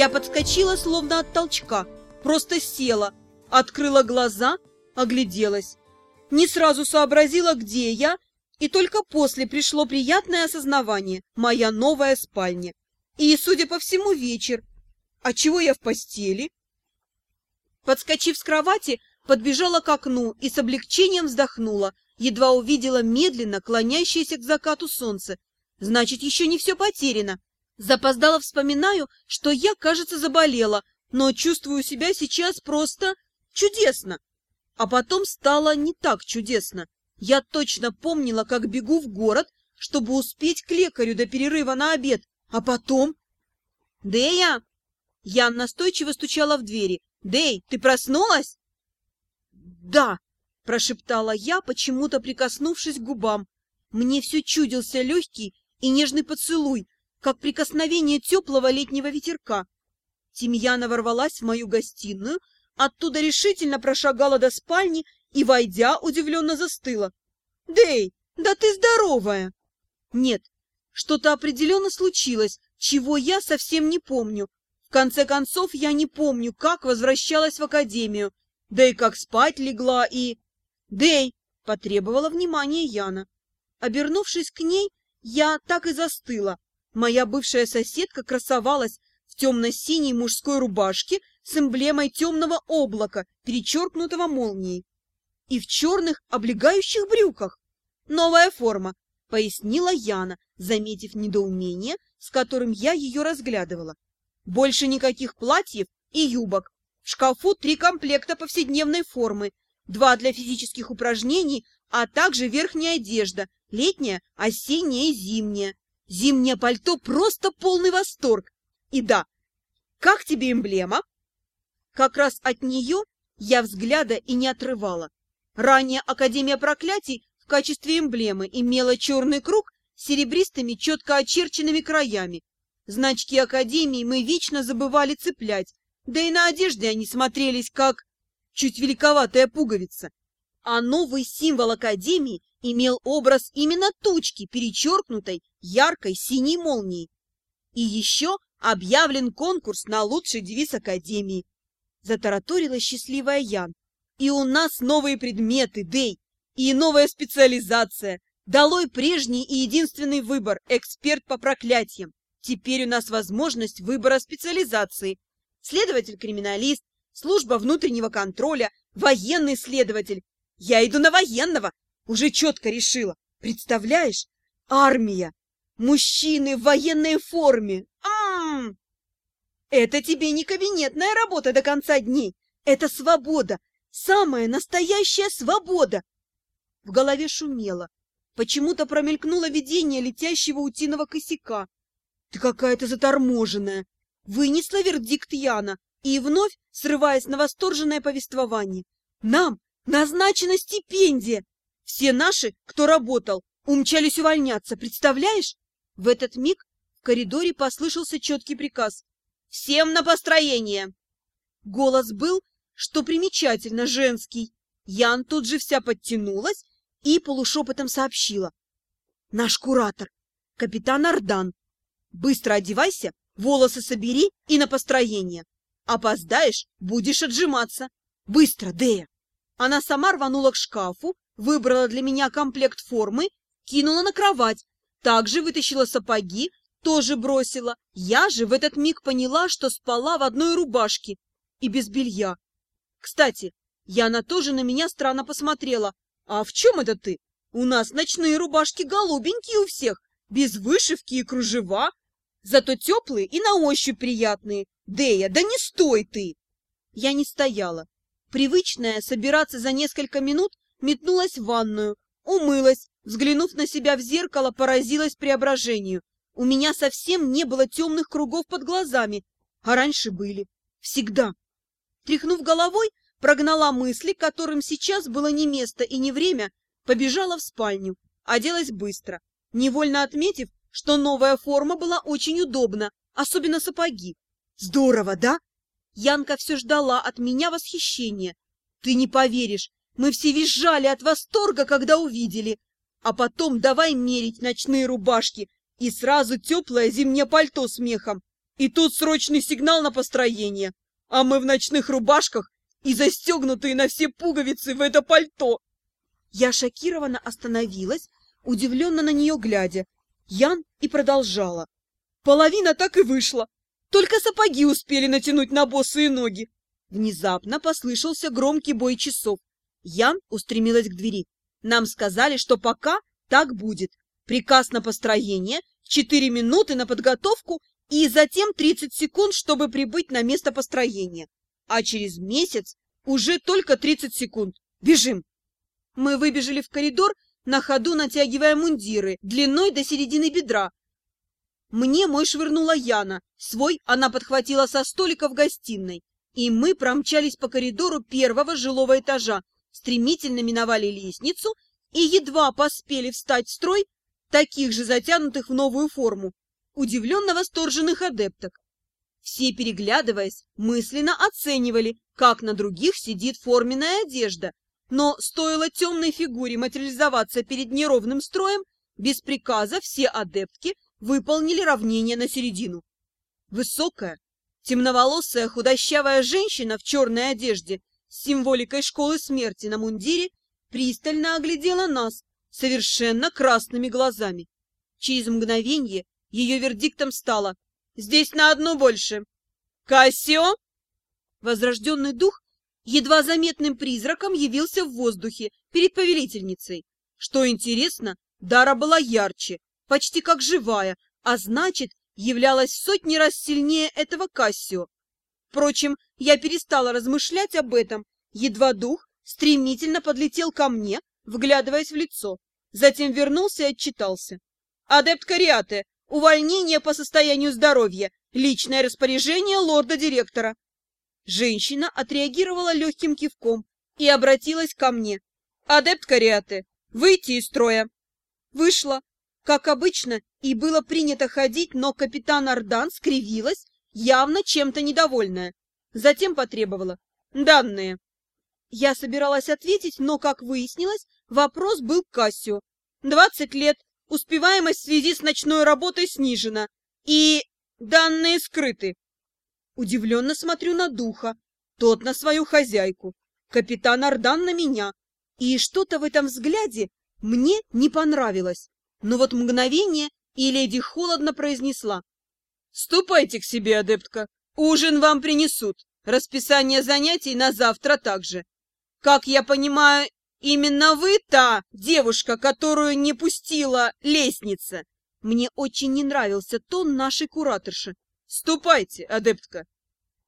Я подскочила, словно от толчка, просто села, открыла глаза, огляделась. Не сразу сообразила, где я, и только после пришло приятное осознавание – моя новая спальня. И, судя по всему, вечер. А чего я в постели? Подскочив с кровати, подбежала к окну и с облегчением вздохнула, едва увидела медленно клонящееся к закату солнце. Значит, еще не все потеряно. Запоздала вспоминаю, что я, кажется, заболела, но чувствую себя сейчас просто чудесно. А потом стало не так чудесно. Я точно помнила, как бегу в город, чтобы успеть к лекарю до перерыва на обед, а потом... «Дэя!» Я настойчиво стучала в двери. «Дэй, ты проснулась?» «Да!» — прошептала я, почему-то прикоснувшись к губам. Мне все чудился легкий и нежный поцелуй, как прикосновение теплого летнего ветерка. Тимьяна ворвалась в мою гостиную, оттуда решительно прошагала до спальни и, войдя, удивленно застыла. «Дэй, да ты здоровая!» «Нет, что-то определенно случилось, чего я совсем не помню. В конце концов, я не помню, как возвращалась в академию, да и как спать легла, и... «Дэй!» — потребовала внимания Яна. Обернувшись к ней, я так и застыла. Моя бывшая соседка красовалась в темно-синей мужской рубашке с эмблемой темного облака, перечеркнутого молнией, и в черных облегающих брюках. Новая форма, пояснила Яна, заметив недоумение, с которым я ее разглядывала. Больше никаких платьев и юбок. В шкафу три комплекта повседневной формы, два для физических упражнений, а также верхняя одежда, летняя, осенняя и зимняя. Зимнее пальто просто полный восторг. И да, как тебе эмблема? Как раз от нее я взгляда и не отрывала. Ранее Академия проклятий в качестве эмблемы имела черный круг с серебристыми четко очерченными краями. Значки Академии мы вечно забывали цеплять, да и на одежде они смотрелись как чуть великоватая пуговица. А новый символ Академии имел образ именно тучки, перечеркнутой яркой синей молнией. И еще объявлен конкурс на лучший девиз Академии. Затараторила счастливая Ян. И у нас новые предметы, Дэй, и новая специализация. Долой прежний и единственный выбор – эксперт по проклятиям. Теперь у нас возможность выбора специализации. Следователь-криминалист, служба внутреннего контроля, военный следователь. Я иду на военного, уже четко решила. Представляешь? Армия! Мужчины в военной форме! -м -м! Это тебе не кабинетная работа до конца дней. Это свобода. Самая настоящая свобода. В голове шумело. Почему-то промелькнуло видение летящего утиного косяка. Ты какая-то заторможенная. Вынесла вердикт Яна и вновь, срываясь на восторженное повествование. Нам назначена стипендия. Все наши, кто работал, умчались увольняться, представляешь? В этот миг в коридоре послышался четкий приказ. «Всем на построение!» Голос был, что примечательно, женский. Ян тут же вся подтянулась и полушепотом сообщила. «Наш куратор, капитан Ардан. Быстро одевайся, волосы собери и на построение. Опоздаешь, будешь отжиматься. Быстро, Дея!» Она сама рванула к шкафу, выбрала для меня комплект формы, кинула на кровать, также вытащила сапоги, тоже бросила. Я же в этот миг поняла, что спала в одной рубашке и без белья. Кстати, Яна тоже на меня странно посмотрела. А в чем это ты? У нас ночные рубашки голубенькие у всех, без вышивки и кружева. Зато теплые и на ощупь приятные. Дея, да не стой ты! Я не стояла. Привычная собираться за несколько минут метнулась в ванную, умылась, взглянув на себя в зеркало, поразилась преображению. У меня совсем не было темных кругов под глазами, а раньше были. Всегда. Тряхнув головой, прогнала мысли, которым сейчас было не место и не время, побежала в спальню, оделась быстро, невольно отметив, что новая форма была очень удобна, особенно сапоги. Здорово, да? Янка все ждала от меня восхищения. Ты не поверишь, мы все визжали от восторга, когда увидели. А потом давай мерить ночные рубашки и сразу теплое зимнее пальто с мехом. И тут срочный сигнал на построение, а мы в ночных рубашках и застегнутые на все пуговицы в это пальто. Я шокированно остановилась, удивленно на нее глядя. Ян и продолжала. Половина так и вышла. Только сапоги успели натянуть на босые ноги. Внезапно послышался громкий бой часов. Ян устремилась к двери. Нам сказали, что пока так будет. Приказ на построение, четыре минуты на подготовку и затем 30 секунд, чтобы прибыть на место построения. А через месяц уже только 30 секунд. Бежим! Мы выбежали в коридор, на ходу натягивая мундиры, длиной до середины бедра. Мне мой швырнула Яна, свой она подхватила со столика в гостиной, и мы промчались по коридору первого жилого этажа, стремительно миновали лестницу и едва поспели встать в строй таких же затянутых в новую форму, удивленно восторженных адепток. Все, переглядываясь, мысленно оценивали, как на других сидит форменная одежда, но стоило темной фигуре материализоваться перед неровным строем, без приказа все адептки выполнили равнение на середину. Высокая, темноволосая, худощавая женщина в черной одежде с символикой школы смерти на мундире пристально оглядела нас совершенно красными глазами. Через мгновение ее вердиктом стало «Здесь на одну больше». «Кассио!» Возрожденный дух едва заметным призраком явился в воздухе перед повелительницей. Что интересно, Дара была ярче, почти как живая, а значит, являлась в сотни раз сильнее этого Кассио. Впрочем, я перестала размышлять об этом, едва дух стремительно подлетел ко мне, вглядываясь в лицо. Затем вернулся и отчитался. «Адепт Кариаты, увольнение по состоянию здоровья, личное распоряжение лорда-директора». Женщина отреагировала легким кивком и обратилась ко мне. «Адепт Кариаты, выйти из строя!» Вышла, как обычно, и было принято ходить, но капитан Ардан скривилась, явно чем-то недовольная. Затем потребовала. «Данные». Я собиралась ответить, но, как выяснилось, вопрос был к Кассио. «Двадцать лет, успеваемость в связи с ночной работой снижена, и данные скрыты». Удивленно смотрю на духа, тот на свою хозяйку, капитан Ардан на меня, и что-то в этом взгляде мне не понравилось. Но вот мгновение, и леди холодно произнесла. «Ступайте к себе, адептка, ужин вам принесут, расписание занятий на завтра также. Как я понимаю, именно вы та девушка, которую не пустила лестница. Мне очень не нравился тон нашей кураторши. Ступайте, адептка.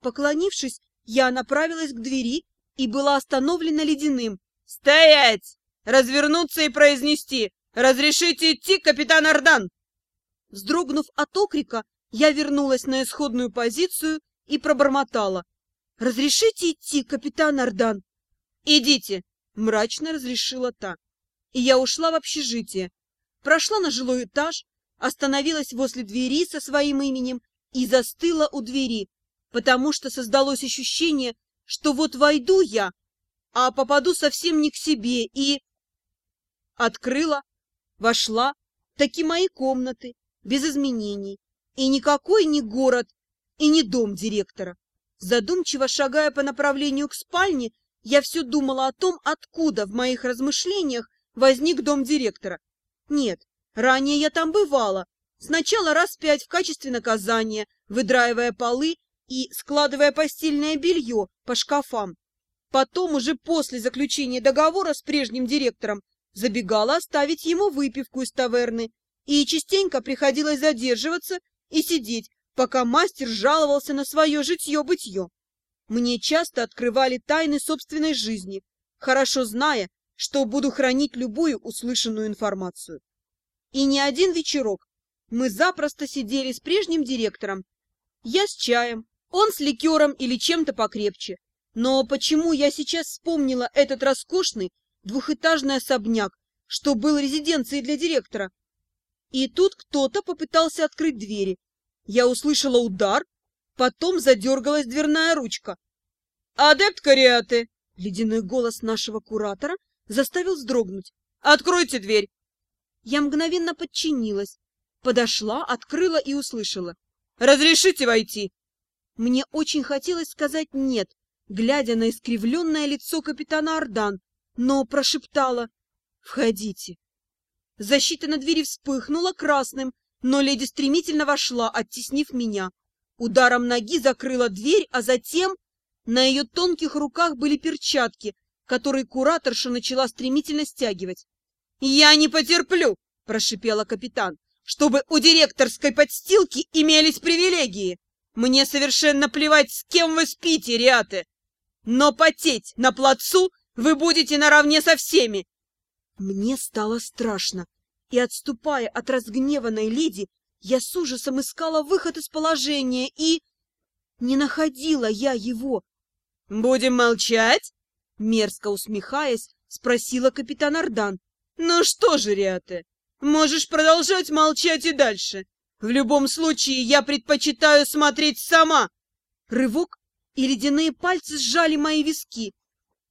Поклонившись, я направилась к двери и была остановлена ледяным. «Стоять! Развернуться и произнести! Разрешите идти, капитан Ардан!» Вздрогнув от окрика, я вернулась на исходную позицию и пробормотала. «Разрешите идти, капитан Ардан?» «Идите!» — мрачно разрешила та. И я ушла в общежитие, прошла на жилой этаж, остановилась возле двери со своим именем и застыла у двери, потому что создалось ощущение, что вот войду я, а попаду совсем не к себе, и... Открыла, вошла, таки мои комнаты, без изменений, и никакой не город, и не дом директора. Задумчиво шагая по направлению к спальне, я все думала о том, откуда в моих размышлениях возник дом директора. Нет, ранее я там бывала. Сначала раз пять в качестве наказания, выдраивая полы и складывая постельное белье по шкафам. Потом, уже после заключения договора с прежним директором, забегала оставить ему выпивку из таверны, и частенько приходилось задерживаться и сидеть, пока мастер жаловался на свое житье-бытье. Мне часто открывали тайны собственной жизни, хорошо зная, что буду хранить любую услышанную информацию. И не один вечерок. Мы запросто сидели с прежним директором. Я с чаем, он с ликером или чем-то покрепче. Но почему я сейчас вспомнила этот роскошный двухэтажный особняк, что был резиденцией для директора? И тут кто-то попытался открыть двери. Я услышала удар, Потом задергалась дверная ручка. «Адепт Кариаты!» Ледяной голос нашего куратора заставил вздрогнуть. «Откройте дверь!» Я мгновенно подчинилась. Подошла, открыла и услышала. Разрешите войти?» Мне очень хотелось сказать «нет», глядя на искривленное лицо капитана Ардан, но прошептала «Входите». Защита на двери вспыхнула красным, но леди стремительно вошла, оттеснив меня. Ударом ноги закрыла дверь, а затем на ее тонких руках были перчатки, которые кураторша начала стремительно стягивать. «Я не потерплю!» – прошипела капитан. «Чтобы у директорской подстилки имелись привилегии! Мне совершенно плевать, с кем вы спите, Риаты! Но потеть на плацу вы будете наравне со всеми!» Мне стало страшно, и, отступая от разгневанной леди, я с ужасом искала выход из положения и... Не находила я его. «Будем молчать?» Мерзко усмехаясь, спросила капитан Ардан. «Ну что же, Риате, можешь продолжать молчать и дальше. В любом случае, я предпочитаю смотреть сама!» Рывок, и ледяные пальцы сжали мои виски.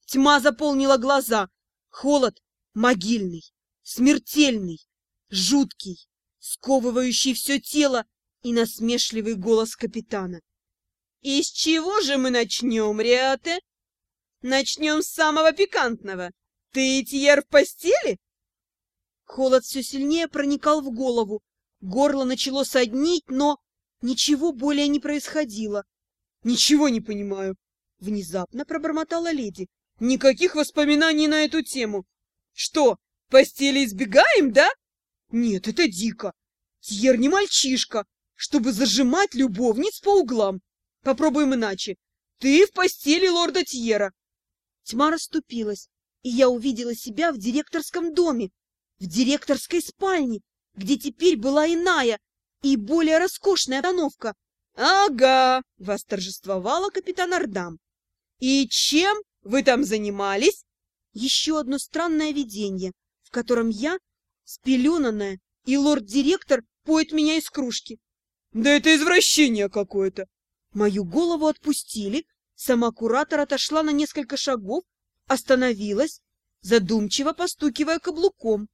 Тьма заполнила глаза. Холод могильный, смертельный, жуткий, сковывающий все тело и насмешливый голос капитана. «И с чего же мы начнем, Риате?» «Начнем с самого пикантного. Ты, Тьер, в постели?» Холод все сильнее проникал в голову. Горло начало соднить, но ничего более не происходило. «Ничего не понимаю», — внезапно пробормотала леди. «Никаких воспоминаний на эту тему. Что, постели избегаем, да?» «Нет, это дико. Тьер не мальчишка, чтобы зажимать любовниц по углам. Попробуем иначе. Ты в постели лорда Тьера. Тьма расступилась, и я увидела себя в директорском доме, в директорской спальне, где теперь была иная и более роскошная обстановка. «Ага!» — восторжествовала капитан Ардам. «И чем вы там занимались?» Еще одно странное видение, в котором я, спеленанная, и лорд-директор поет меня из кружки. «Да это извращение какое-то!» Мою голову отпустили, сама куратор отошла на несколько шагов, остановилась, задумчиво постукивая каблуком.